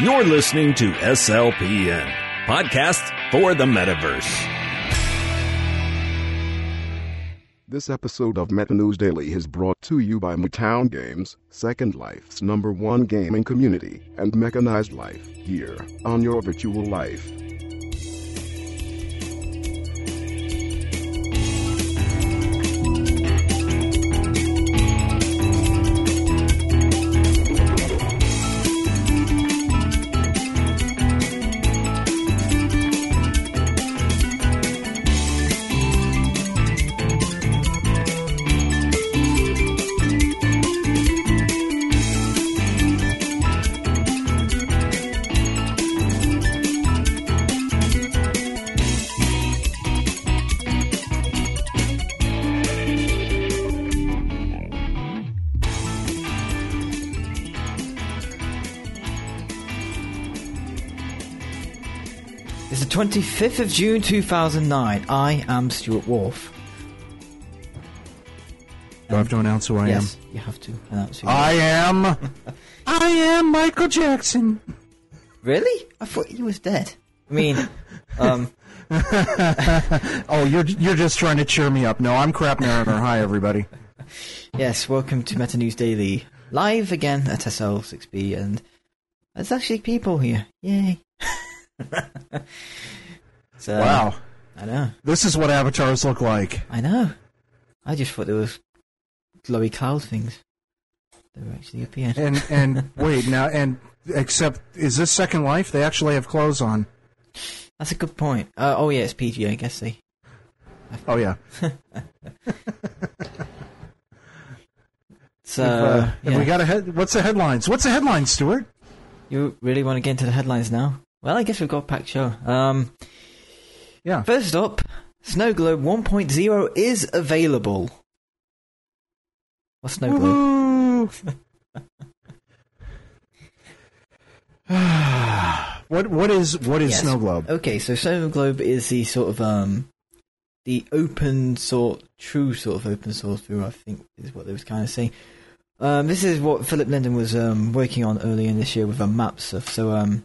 You're listening to SLPN, podcast for the metaverse. This episode of Meta News Daily is brought to you by Mootown Games, Second Life's number one gaming community, and Mechanized Life, here on your virtual life. 25th of June 2009. I am Stuart Wolf. Do I have to announce who I am? yes, you have to announce who you I am. I am Michael Jackson. Really? I thought he was dead. I mean, um, Oh, you're you're just trying to cheer me up. No, I'm Crap Mariner. Hi, everybody. yes, welcome to Meta News Daily. Live again at SL6B, and there's actually people here. Yay. so, Wow, I know. this is what avatars look like. I know. I just thought there was glowy cloud things. They were actually appearing. And and wait now and except is this Second Life? They actually have clothes on. That's a good point. Uh, oh yeah, it's PG. I guess they. Oh yeah. So uh, yeah. we got a head. What's the headlines? What's the headlines, Stuart? you really want to get into the headlines now? Well, I guess we've got a packed show. Um, Yeah. first up, Snow Globe 1.0 is available. What's Snow Globe? What what is what is Yes. Snow Globe? Okay, so Snow Globe is the sort of um, the open sort, true sort of open source view. I think is what they was kind of saying. Um, this is what Philip Linden was um, working on earlier in this year with the map stuff. So um,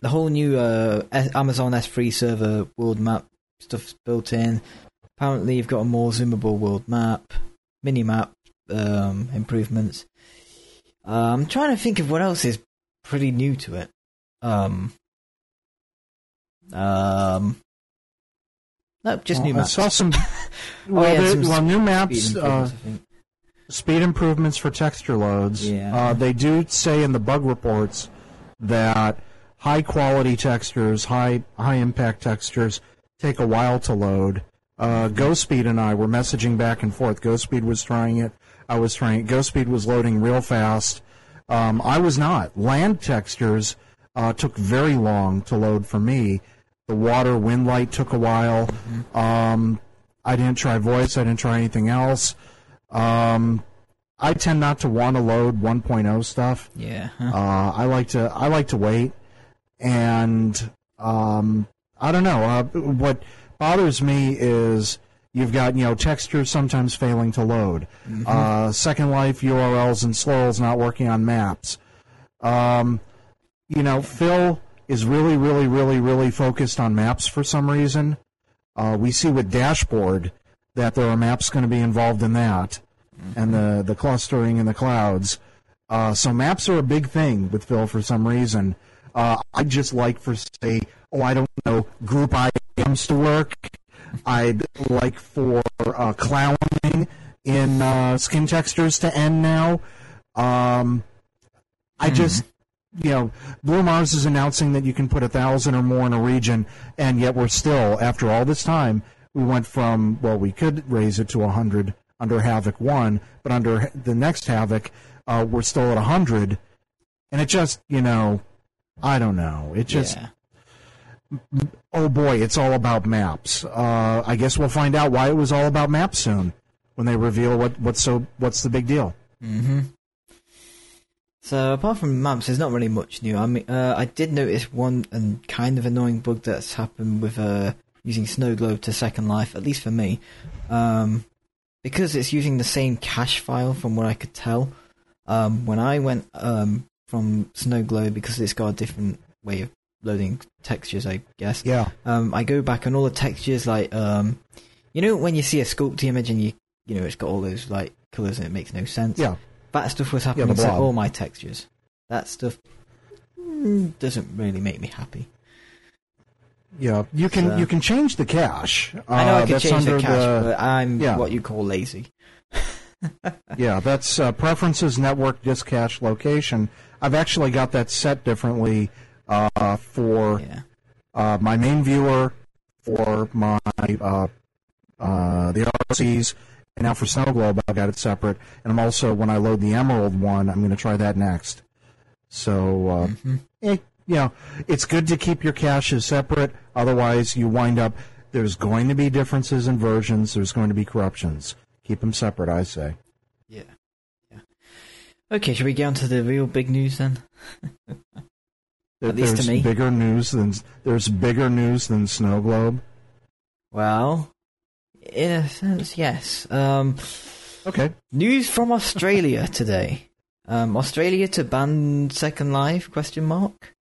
the whole new uh, Amazon S3 server world map stuff's built in. Apparently, you've got a more zoomable world map, mini map um, improvements. Uh, I'm trying to think of what else is pretty new to it. Um, um, no, just new Well, I maps. saw some. Oh, Well, yeah, there- some well, new speed maps. Uh, improvements, I speed improvements for texture loads. Yeah. Uh, they do say in the bug reports that high quality textures, high high impact textures, take a while to load. Uh, GoSpeed and I were messaging back and forth. GoSpeed was trying it. I was trying it. GoSpeed was loading real fast. Um, I was not. Land textures uh, took very long to load for me. The water, wind light took a while. Um, I didn't try voice. I didn't try anything else. Um, I tend not to want to load 1.0 stuff. Yeah. huh. Uh, I like to I like to wait, and um, I don't know. Uh, what bothers me is you've got you know textures sometimes failing to load, uh, Second Life URLs and slurls not working on maps. Um, you know, Phil is really, really, really, really focused on maps for some reason. Uh, we see with Dashboard that there are maps going to be involved in that, and the the clustering in the clouds. Uh, so maps are a big thing with Phil for some reason. Uh, I just like for say, oh, I don't know, group items to work. I'd like for uh, clowning in uh, skin textures to end now. Um, I just, you know, Blue Mars is announcing that you can put a thousand or more in a region, and yet we're still, after all this time, we went from well, we could raise it to a hundred under Havok one, but under the next Havok, uh, we're still at a hundred, and it just, you know, I don't know, it just yeah. oh boy, it's all about maps. Uh, I guess we'll find out why it was all about maps soon when they reveal what what's so what's the big deal. Mm-hmm. So apart from maps, there's not really much new. I mean, uh, I did notice one and kind of annoying bug that's happened with uh, using Snow Globe to Second Life, at least for me, um, because it's using the same cache file from what I could tell. Um, when I went um, from Snow Globe because it's got a different way of loading textures, I guess. Yeah. Um, I go back and all the textures, like um, you know, when you see a sculpt image and you you know it's got all those like colors and it makes no sense. Yeah. that stuff was happening the to all my textures. That stuff mm, doesn't really make me happy. Yeah. You can So- you can change the cache. I know Uh, I can that's change the cache, but I'm yeah. what you call lazy. Yeah, that's uh, preferences network disk cache location. I've actually got that set differently uh, for Yeah. uh, my main viewer, for my uh, uh, the RCs, and now for Snow Globe, I've got it separate. And I'm also when I load the Emerald one, I'm going to try that next. So, uh, Mhm. eh, you know, it's good to keep your caches separate. Otherwise, you wind up there's going to be differences in versions. There's going to be corruptions. Keep them separate, I say. Yeah. Okay, should we get on to the real big news then? At least to there's me. bigger news than there's bigger news than Snow Globe. Well, in a sense, yes. Um, Okay. news from Australia today. Um, Australia to ban Second Life? Question mark.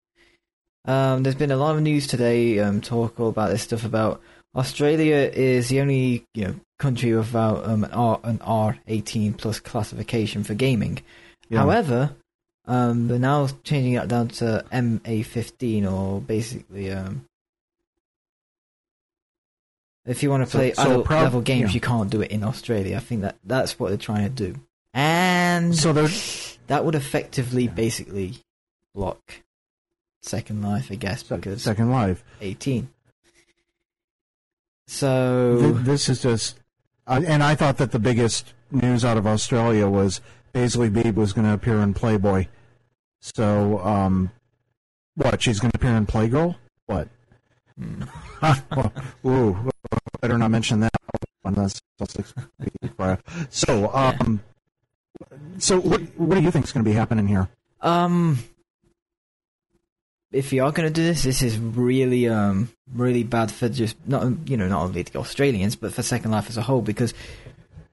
Um, there's been a lot of news today. Um, talk all about this stuff about Australia is the only you know country without um, an R an R eighteen plus classification for gaming. Yeah. However, um, they're now changing that down to MA fifteen or basically um. If you want to play so adult prob- level games, yeah. you can't do it in Australia. I think that that's what they're trying to do, and So that would effectively, basically, block Second Life, I guess, because Second Life. eighteen. So Th- this is just, uh, and I thought that the biggest news out of Australia was Paisley Beebe was going to appear in Playboy. So, um, what? She's going to appear in Playgirl? What? hmm. Ooh, better not mention that so. Um, so what? What do you think is going to be happening here? Um, if you are going to do this, this is really, um, really bad for just not, you know, not only the Australians, but for Second Life as a whole. Because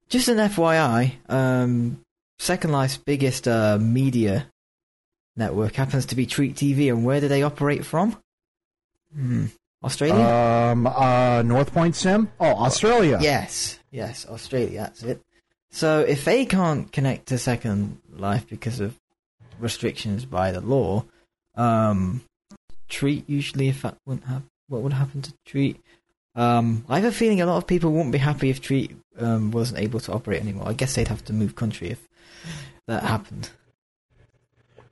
just an FYI, um, Second Life's biggest uh, media network happens to be Treet TV, and where do they operate from? Hmm. Australia. Um, uh, North Point Sim. Oh, Australia. Yes, yes, Australia, that's it. So if they can't connect to Second Life because of restrictions by the law, um, Treet usually if that wouldn't have what would happen to Treet. Um, I have a feeling a lot of people wouldn't be happy if Treet um, wasn't able to operate anymore. I guess they'd have to move country if that happened.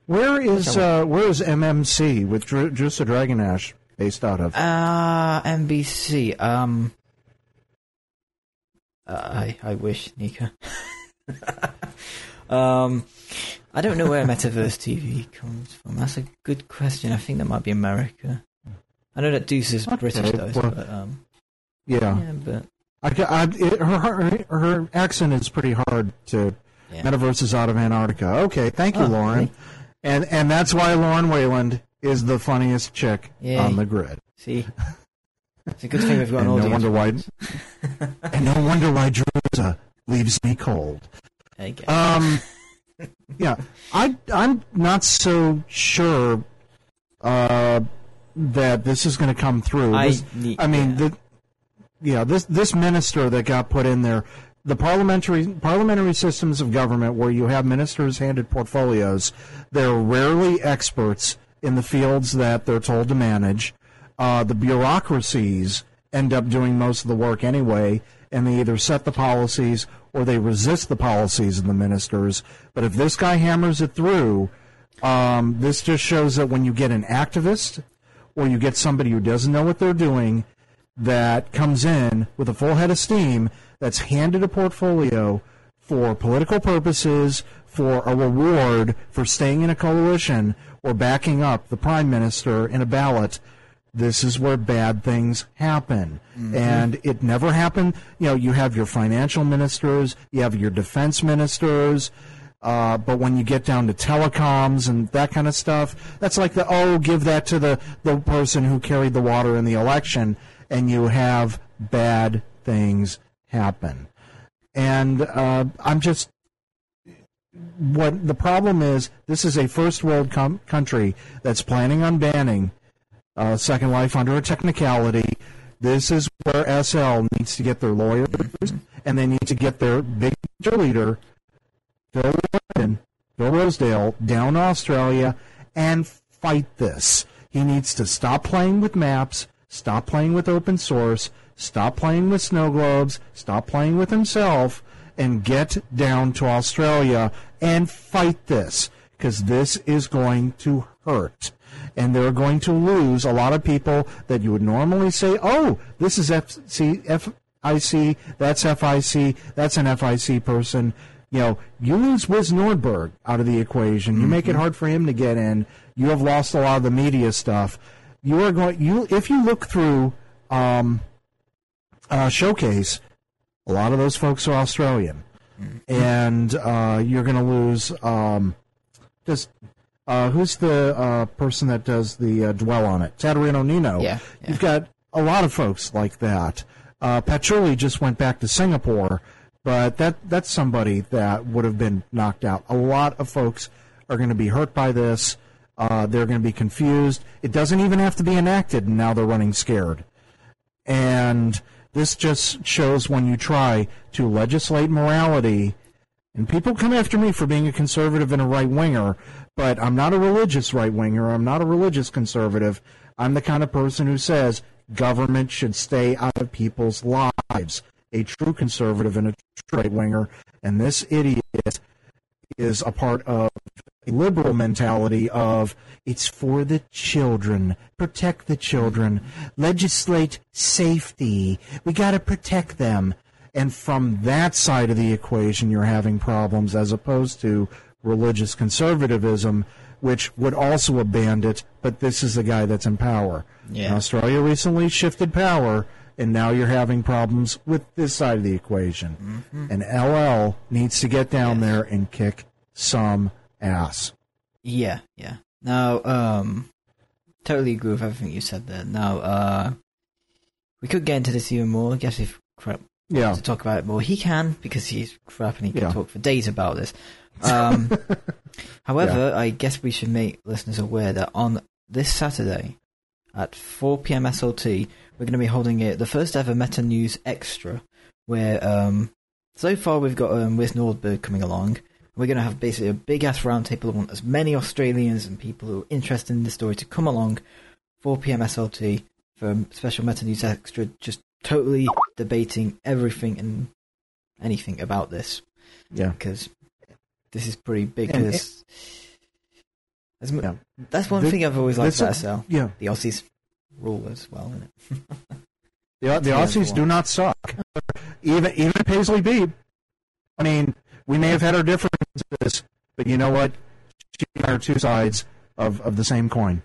Where is uh, where is MMC with Dr- Drusa Dragon Ash based out of? Uh, NBC. Um, uh, I I wish Nika. um, I don't know where Metaverse TV comes from. That's a good question. I think that might be America. I know that Deuce is Okay, British though, well- but um, yeah, yeah, but I, I, it, her, her her accent is pretty hard to. Yeah. Metaverse is out of Antarctica. Okay, thank you, Oh, Lauren. And and that's why Lauren Wayland is the funniest chick Yay. on the grid. See, it's a good thing we've got And an no audience. wonder why. and no wonder why Drusa leaves me cold. Um, yeah, I I'm not so sure uh, that this is going to come through. I This- need- I mean, yeah. the, yeah, this this minister that got put in there, the parliamentary parliamentary systems of government where you have ministers handed portfolios, they're rarely experts in the fields that they're told to manage. Uh, the bureaucracies end up doing most of the work anyway, and they either set the policies or they resist the policies of the ministers. But if this guy hammers it through, um, this just shows that when you get an activist or you get somebody who doesn't know what they're doing that comes in with a full head of steam that's handed a portfolio for political purposes, for a reward for staying in a coalition or backing up the prime minister in a ballot, this is where bad things happen. And it never happened. You know, you have your financial ministers, you have your defense ministers, uh, but when you get down to telecoms and that kind of stuff, that's like the, oh, give that to the, the person who carried the water in the election, and you have bad things happen. And uh, I'm just, what the problem is, this is a first world com- country that's planning on banning uh, Second Life under a technicality. This is where SL needs to get their lawyers, and they need to get their big leader, Phil Linden, Phil Rosedale, down to Australia and fight this. He needs to stop playing with maps, stop playing with open source, stop playing with snow globes, stop playing with himself, and get down to Australia and fight this because this is going to hurt. And they're going to lose a lot of people that you would normally say, oh, this is FC, FIC, that's FIC, that's an FIC person. You know, you lose Wiz Nordberg out of the equation. You mm-hmm. make it hard for him to get in. You have lost a lot of the media stuff. You are going, you, if you look through, um, uh, showcase, a lot of those folks are Australian, mm-hmm. and uh, you're going to lose. Um, just uh, who's the uh, person that does the uh, dwell on it? Tateru Nino. Yeah, yeah, You've got a lot of folks like that. Uh, Patchouli just went back to Singapore, but that that's somebody that would have been knocked out. A lot of folks are going to be hurt by this. Uh, they're going to be confused. It doesn't even have to be enacted, and now they're running scared. And this just shows when you try to legislate morality, and people come after me for being a conservative and a right winger, but I'm not a religious right winger. I'm not a religious conservative. I'm the kind of person who says government should stay out of people's lives. A true conservative and a right winger. And this idiot is a part of liberal mentality of it's for the children, protect the children, legislate safety. We got to protect them. And from that side of the equation, you're having problems as opposed to religious conservatism, which would also abandon it, but this is the guy that's in power. Yeah. Australia recently shifted power, and now you're having problems with this side of the equation. Mm-hmm. And LL needs to get down yes. there and kick some ass. Yeah, yeah. Now, um, totally agree with everything you said there. Now, uh, we could get into this even more. I guess if crap yeah. to talk about it more, he can because he's crap and he can yeah. talk for days about this. Um, however, yeah. I guess we should make listeners aware that on this Saturday at 4 p.m. SLT, we're going to be holding it the first ever Meta News Extra, where um, so far we've got um, Wiz Nordberg coming along, we're going to have basically a big ass roundtable. I want as many Australians and people who are interested in the story to come along. 4 p.m. SLT for special Meta News Extra, just totally debating everything and anything about this. Yeah. Because this is pretty big. Cause it, yeah. That's one the, thing I've always liked about SL. Yeah. The Aussies rule as well, isn't it? the, the Aussies do not suck. Even even Paisley Beeb. I mean, we may have had our differences, but you know what? She and I are two sides of, of the same coin.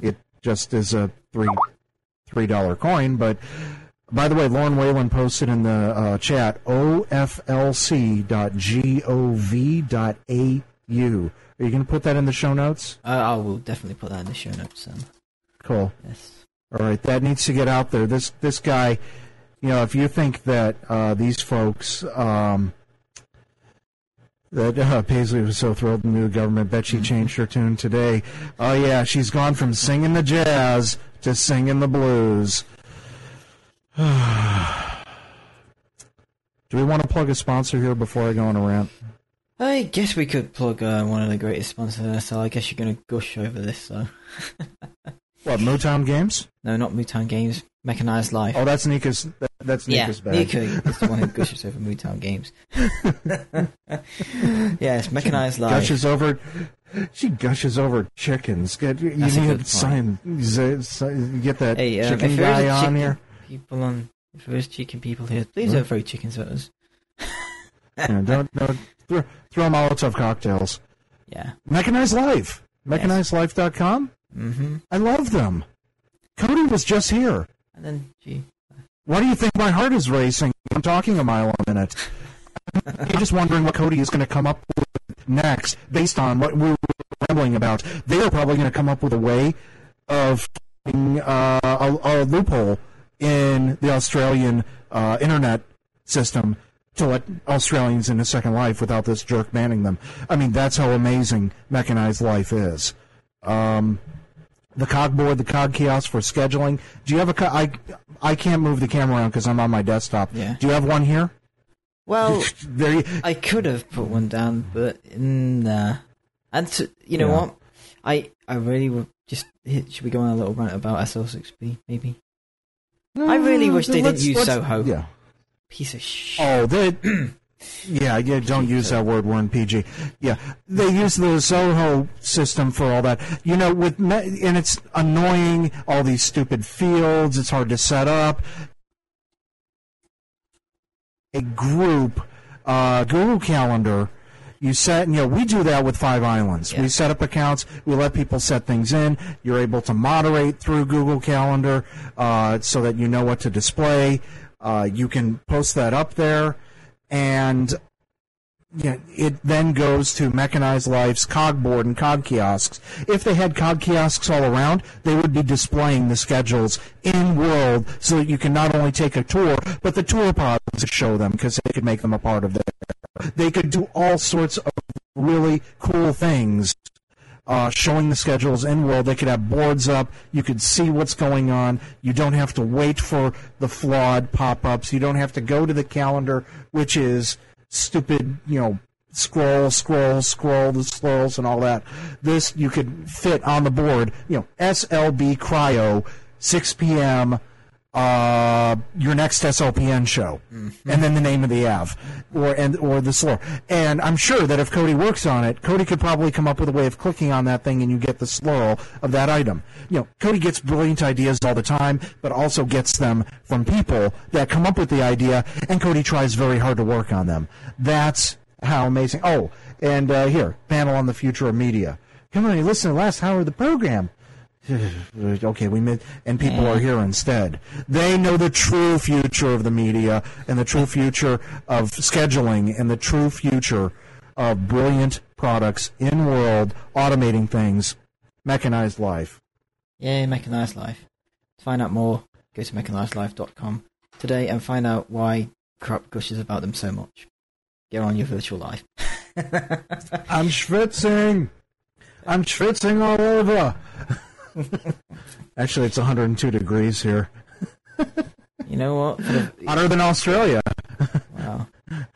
It just is a three three dollar coin. But by the way, Lauren Whalen posted in the uh, chat oflc.gov.au. Are you going to put that in the show notes? Uh, I will definitely put that in the show notes. Um, cool. Yes. All right, that needs to get out there. This this guy, you know, if you think that uh, these folks. Um, that uh, Paisley was so thrilled the new government. Bet she changed her tune today. Oh yeah, she's gone from singing the jazz to singing the blues. Do we want to plug a sponsor here before I go on a rant? I guess we could plug uh, one of the greatest sponsors. So I guess you're going to gush over this. So. what Mootown Games? No, not Mootown Games. Mechanized Life. Oh, that's Nika's. That's Nika's yeah, bag. Nika is the one who gushes over Mootown Games. yes, Mechanized Life. Gushes over. She gushes over chickens. Get you that's need to sign. Get that hey, um, chicken guy on chicken here. People on. If there's chicken people here, please don't throw chickens at us. yeah, don't don't throw, throw Molotov cocktails. Yeah. Mechanized Life. MechanizedLife.com. Mm-hmm. I love them. Cody was just here. And then, gee. Why do you think my heart is racing? I'm talking a mile a minute. I'm just wondering what Cody is going to come up with next based on what we were rambling about. They are probably going to come up with a way of uh, a, a, loophole in the Australian uh, internet system to let Australians into Second Life without this jerk banning them. I mean, that's how amazing mechanized life is. Um, the cog board, the cog kiosk for scheduling. Do you have a? Co- I I can't move the camera around because I'm on my desktop. Yeah. Do you have one here? Well, there. You, I could have put one down, but nah. And to, you know Yeah. what? I I really would just should we go on a little rant about SL6B maybe? I really uh, wish they didn't use Zoho. Yeah. Piece of shit. Oh, they. Yeah, yeah. Don't use that word. We're in PG. Yeah, they use the Zoho system for all that. You know, with me- and it's annoying. All these stupid fields. It's hard to set up. A group, uh, Google Calendar. You set, you know, we do that with Five Islands. Yeah. We set up accounts. We let people set things in. You're able to moderate through Google Calendar uh, so that you know what to display. Uh, you can post that up there, and yeah, it then goes to Mechanized Life's Cogboard and Cog kiosks. If they had Cog kiosks all around, they would be displaying the schedules in world so that you can not only take a tour, but the tour pods to show them because they could make them a part of their. They could do all sorts of really cool things uh, showing the schedules in world. They could have boards up. You could see what's going on. You don't have to wait for the flawed pop ups. You don't have to go to the calendar, which is stupid, you know, scroll, scroll, scroll, the scrolls and all that. This you could fit on the board, you know, SLB Cryo, 6 p.m. Uh, your next SLPN show, and then the name of the Av, or and or the SLurl. And I'm sure that if Cody works on it, Cody could probably come up with a way of clicking on that thing, and you get the SLurl of that item. You know, Cody gets brilliant ideas all the time, but also gets them from people that come up with the idea, and Cody tries very hard to work on them. That's how amazing. Oh, and uh, here, panel on the future of media. Come on, listen to last hour of the program. okay, we made, and people are here instead. They know the true future of the media and the true future of scheduling and the true future of brilliant products in world automating things, mechanized life. Yeah, Mechanized Life. To find out more, go to mechanizedlife.com today and find out why crap gushes about them so much. Get on your virtual life. I'm schwitzing. I'm schwitzing all over. Actually, it's 102 degrees here. You know what? The- Hotter than Australia. wow.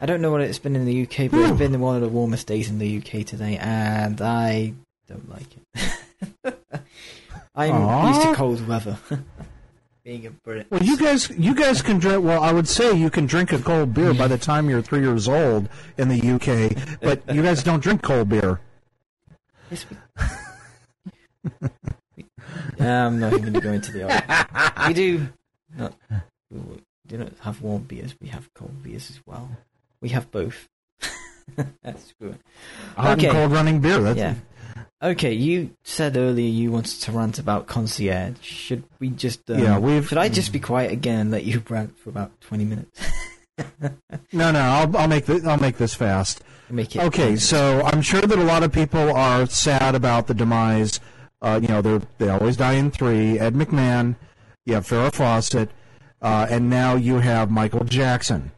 I don't know what it's been in the UK, but it's been one of the warmest days in the UK today, and I don't like it. I'm Aw. used to cold weather. Being a Brit. Well, you guys, you guys can drink. Well, I would say you can drink a cold beer by the time you're three years old in the UK, but you guys don't drink cold beer. Yes, we... Yeah, I'm not even going to go into the argument. We do not. We do not have warm beers. We have cold beers as well. We have both. That's good. Hot Okay. and cold running beer. That's Yeah. Okay, you said earlier you wanted to rant about concierge. Should we just? Um, Yeah, we've- Should I just be quiet again and let you rant for about twenty minutes? no, no. I'll, I'll make this. I'll make this fast. Make it Okay, so I'm sure that a lot of people are sad about the demise. Uh, you know, they they always die in three. Ed McMahon, you have Farrah Fawcett, uh, and now you have Michael Jackson.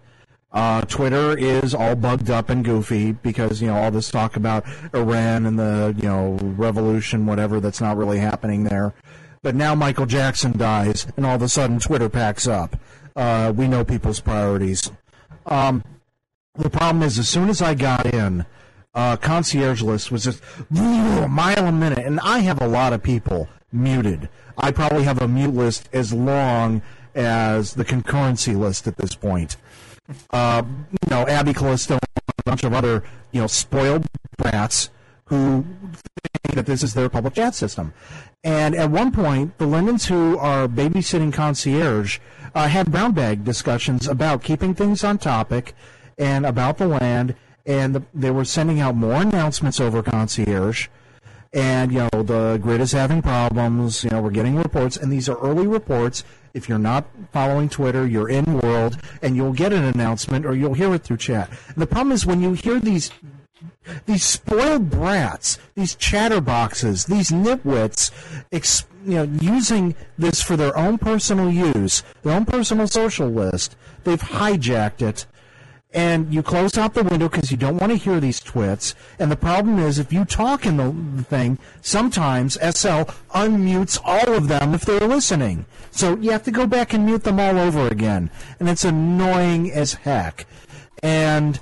Uh, Twitter is all bugged up and goofy because you know all this talk about Iran and the you know revolution, whatever that's not really happening there. But now Michael Jackson dies, and all of a sudden Twitter packs up. Uh, we know people's priorities. Um, the problem is, as soon as I got in, uh, concierge list was just a mile a minute, and I have a lot of people muted. I probably have a mute list as long as the concurrency list at this point. Uh, you know, Abby Callisto and a bunch of other, you know, spoiled brats who think that this is their public chat system. And at one point, the Lindens who are babysitting concierge uh, had brown bag discussions about keeping things on topic and about the land, and the, they were sending out more announcements over concierge. And you know the grid is having problems. You know we're getting reports, and these are early reports. If you're not following Twitter, you're in world, and you'll get an announcement or you'll hear it through chat. And the problem is when you hear these these spoiled brats, these chatterboxes, these nitwits, you know, using this for their own personal use, their own personal social list. They've hijacked it, and you close out the window because you don't want to hear these twits. And the problem is, if you talk in the, thing, sometimes SL unmutes all of them if they're listening. So you have to go back and mute them all over again, and it's annoying as heck. And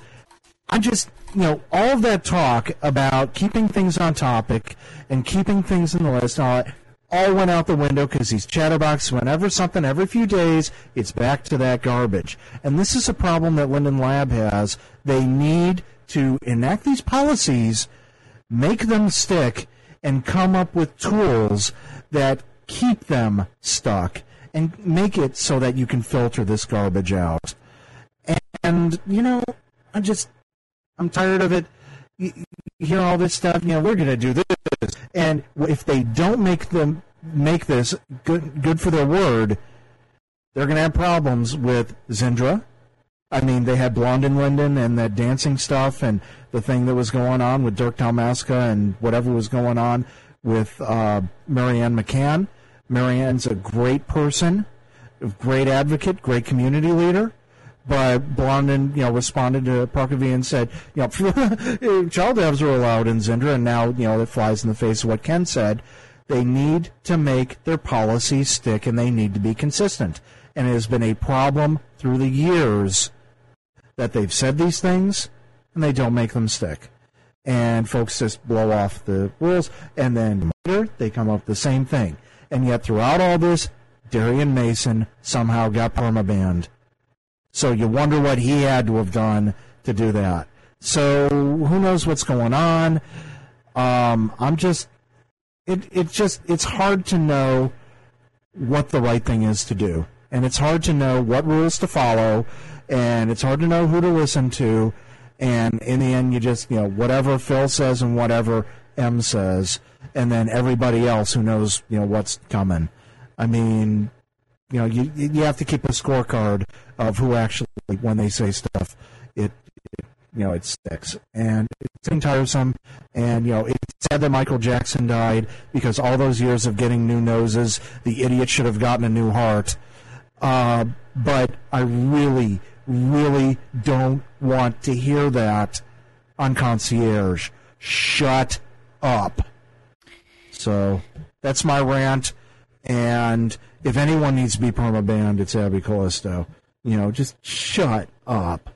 I just, you know, all of that talk about keeping things on topic and keeping things in the list, all, all went out the window because these chatterboxes, whenever something, every few days, it's back to that garbage. And this is a problem that Linden Lab has. They need to enact these policies, make them stick, and come up with tools that keep them stuck and make it so that you can filter this garbage out. And, you know, I'm just, I'm tired of it. You, hear all this stuff, you know, we're going to do this. And if they don't make them make this good, good for their word, they're going to have problems with Zindra. I mean, they had Blondin Linden and that dancing stuff and the thing that was going on with Dirk Talamasca and whatever was going on with uh, Marianne McCann. Marianne's a great person, a great advocate, great community leader. But Blondin, you know, responded to Parker V and said, you know, child devs are allowed in Zindra, and now, you know, it flies in the face of what Ken said. They need to make their policies stick, and they need to be consistent. And it has been a problem through the years that they've said these things, and they don't make them stick. And folks just blow off the rules, and then later they come up with the same thing. And yet, throughout all this, Darian Mason somehow got permabanned. So you wonder what he had to have done to do that. So who knows what's going on? Um, I'm just, it, it just, it's hard to know what the right thing is to do. And it's hard to know what rules to follow. And it's hard to know who to listen to. And in the end, you just, you know, whatever Phil says and whatever M says. And then everybody else who knows, you know, what's coming. I mean, you know, you you have to keep a scorecard of who actually, when they say stuff, it, it you know, it sticks, and it's getting tiresome. And you know, it's sad that Michael Jackson died because all those years of getting new noses, the idiot should have gotten a new heart. Uh, but I really, really don't want to hear that on concierge. Shut up. So that's my rant. And if anyone needs to be permabanned, it's Abby Callisto. You know, just shut up.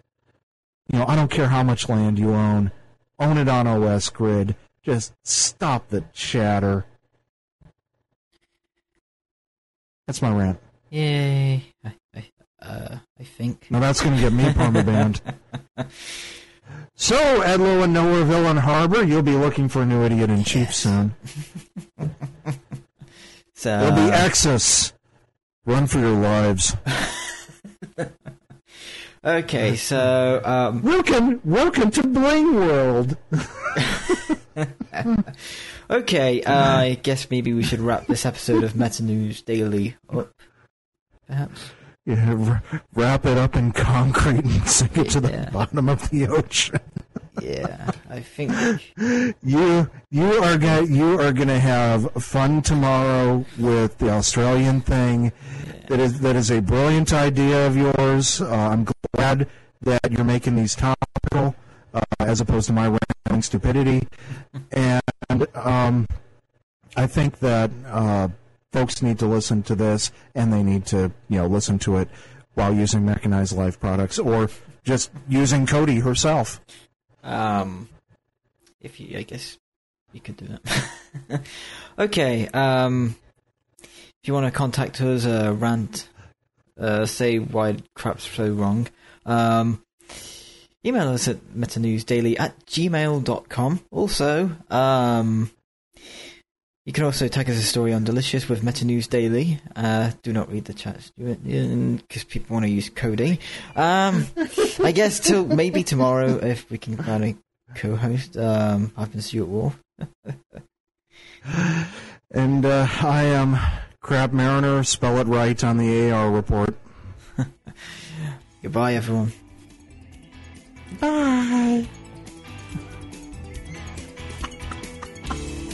You know, I don't care how much land you own. Own it on OS Grid. Just stop the chatter. That's my rant. Yay. I, I, uh, I think. Now that's going to get me permabanned. so, Edlow and Nowhereville and Harbor, you'll be looking for a new idiot in chief soon. So, There'll be access. Run for your lives. okay, so um, Welcome, welcome to Bling World. okay, uh, I guess maybe we should wrap this episode of Meta News Daily up. Perhaps. Yeah, wra- wrap it up in concrete and sink it to the bottom of the ocean. Yeah, I think. You you are gonna you are gonna have fun tomorrow with the Australian thing. That is that is a brilliant idea of yours. Uh, I'm glad that you're making these topical uh, as opposed to my rambling stupidity. And um, I think that uh, folks need to listen to this, and they need to you know listen to it while using mechanized life products or just using Cody herself. Um, if you, I guess you could do that. okay. Um, if you want to contact us, uh, rant, uh, say why crap's so wrong. Um, email us at metanewsdaily at gmail.com. Also, um, you can also tag us a story on Delicious with Meta News Daily. Uh, do not read the chat, Stuart, because people want to use coding. Um, I guess till maybe tomorrow if we can find a co-host. Um, I've been Stuart Wolf. And uh, I am Crap Mariner. Spell it right on the AR report. Goodbye, everyone. Bye.